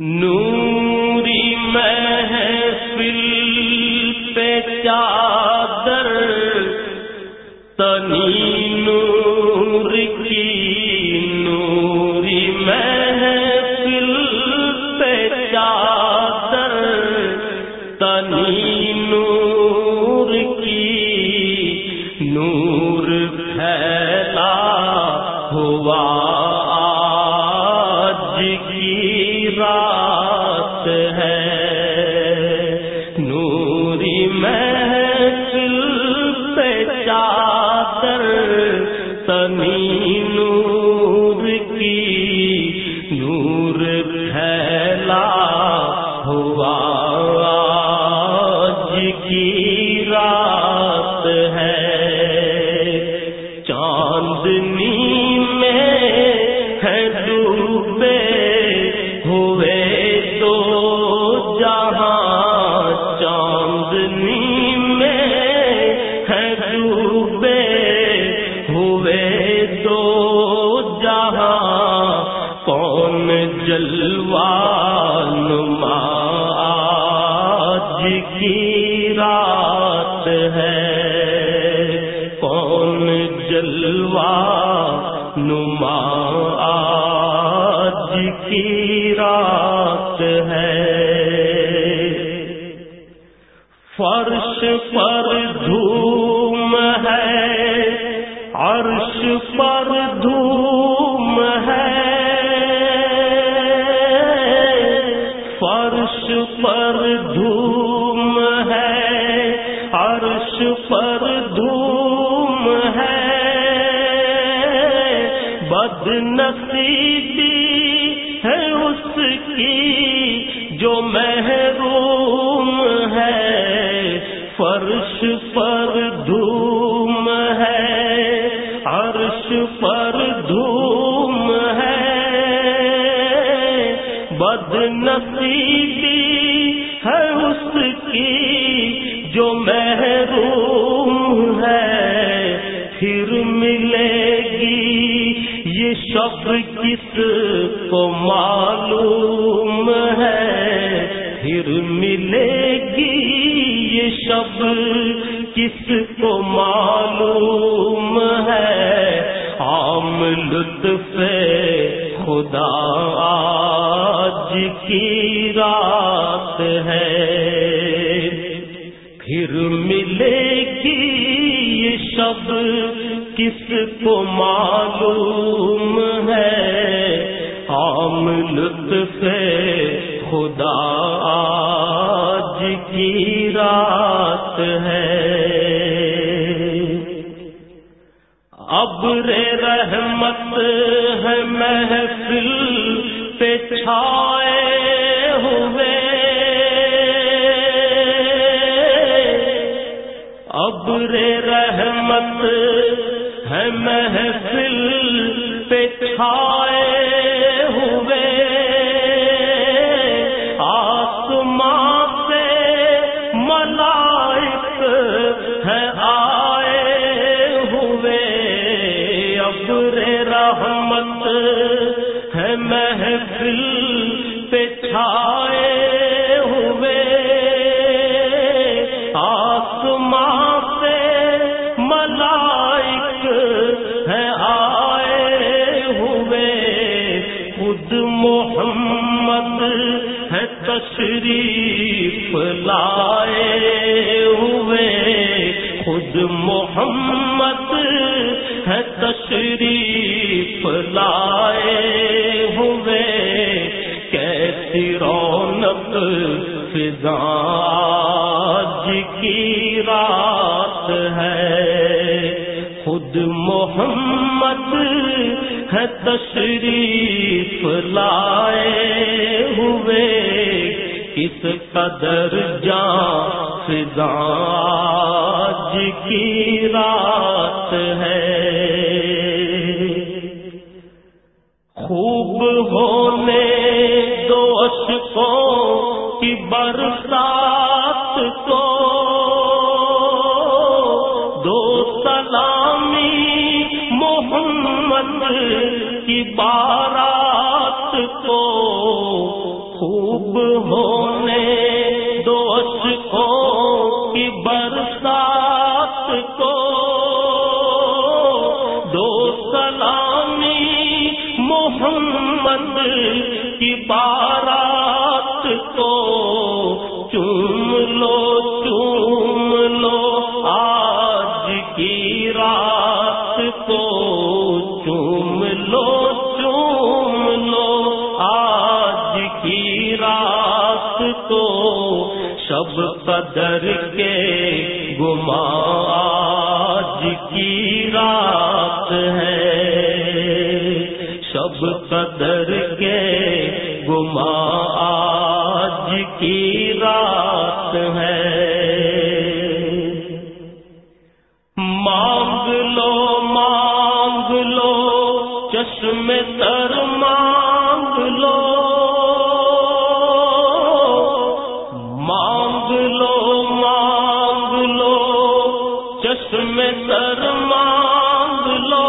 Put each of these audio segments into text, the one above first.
نور نما آج کی رات ہے۔ کون جلوہ نما آج کی رات ہے؟ فرش پر فرش پر دھوم ہے، عرش پر دھوم ہے۔ بد نصیبی ہے اس کی جو محروم ہے۔ فرش پر دھوم ہے، عرش پر نصیبی ہے اس کی جو محروم ہے، پھر ملے گی یہ شب کس کو معلوم ہے؟ پھر ملے گی یہ شب کس کو معلوم ہے؟ عام لطف کی رات ہے۔ پھر ملے گی یہ شب کس کو معلوم ہے؟ عام لطف خدا آج کی رات ہے۔ اب رے رحمت ہے محفل پہ چھائے قبر رحمت ہے محفل پہ چھائے تشریف لائے ہوئے خود محمد ہے تشریف لائے ہوئے کیسی رونق فضا کی رات ہے خود محمد ہے تشریف لائے ہوئے کس قدر فضا کی رات ہے۔ خوب ہونے دو اشکوں کی برسات کو، دو سلامی محمد کی بارات کو۔ خوب قدر کے گما آج کی رات ہے۔ شب قدر کے گما آج کی رات ہے۔ سر مانگ لو،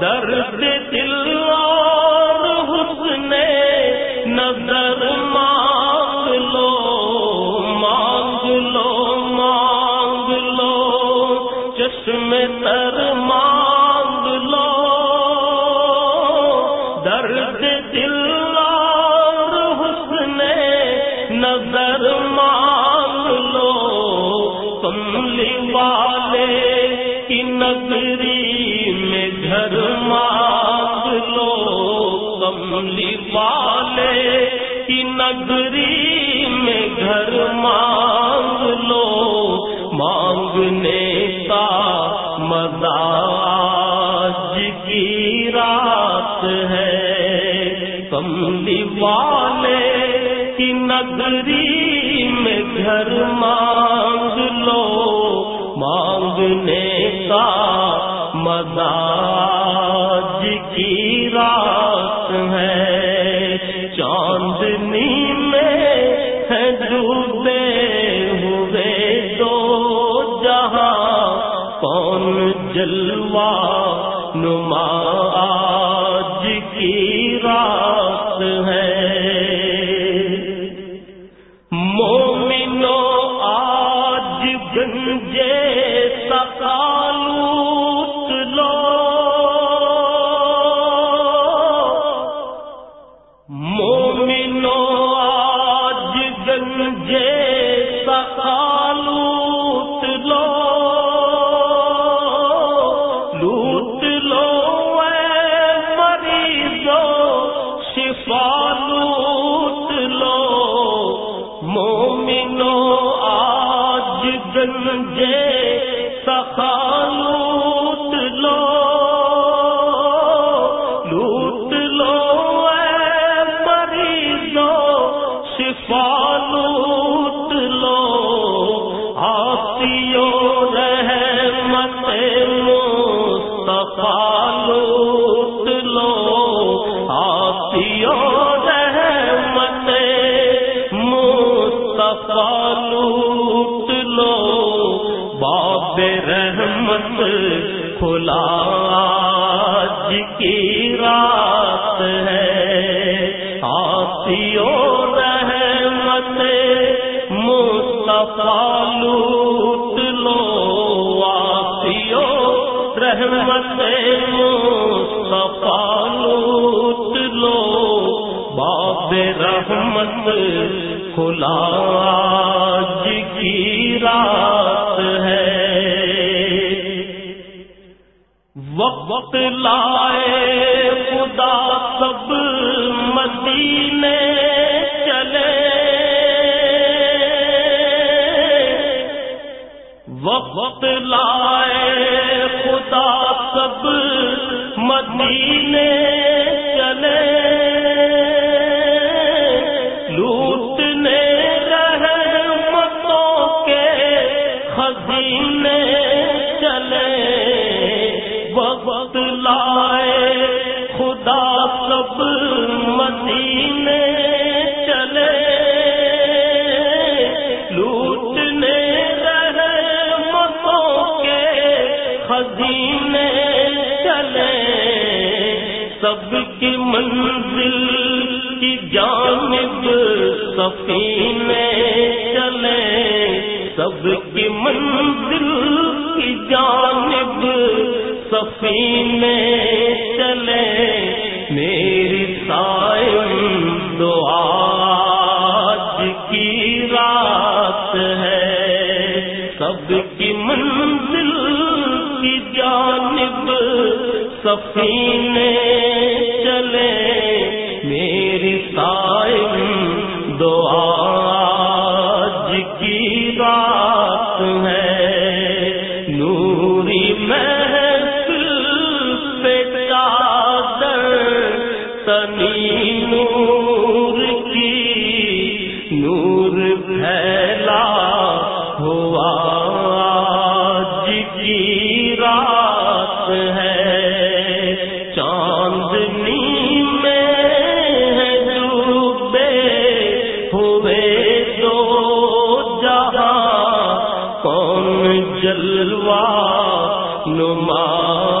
درد دل اور حسن نظر مانگ لو مانگ لو مانگ لو، چشم تر مانگ والے کی نگری میں گھر مانگ لو، مانگنے کا مزہ کی رات ہے۔ کملی والے کی نگری میں گھر مانگ لو، مانگنے کا مزہ کی رات کی لوٹ لو، باب رحمت کھلا آج کی رات ہے۔ آسیو رحمت مصطفیٰ لوٹ لو۔ آسیو رحمت مصطفیٰ لوٹ باب رحمت کھلا آج کی رات ہے۔ وقت لائے خدا سب مدینے چلے۔ وقت لائے خدا سب مدینے خزینے چلے وقت لائے۔ خدا سب مدینے چلے۔ لوٹنے رحمتوں کے خزینے چلے۔ سب کی منزل کی جانب سفینے چلے۔ سب کی منزل کی جانب سفینے چلے، میری سائن دعا کی رات ہے۔ سب کی منزل کی جانب سفینے چلے نور کی نور پھیلا ہوا کی رات ہے۔ چاندنی میں ہے ڈوبے ہوئے دو جہاں، کون جلوا نماز